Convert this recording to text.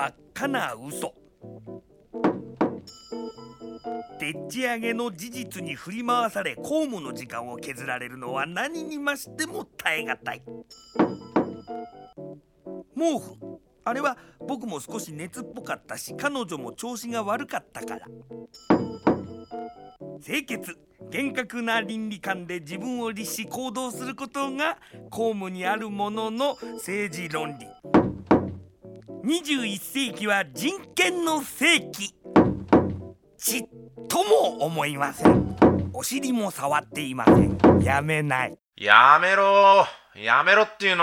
真っ赤な嘘。でっち上げの事実に振り回され公務の時間を削られるのは何にましても耐え難い。毛布。あれは僕も少し熱っぽかったし彼女も調子が悪かったから。清潔。厳格な倫理観で自分を律し行動することが公務にあるものの政治論理。21世紀は人権の世紀。ちっとも思いません。お尻も触っていません。やめない。やめろ。やめろっていうの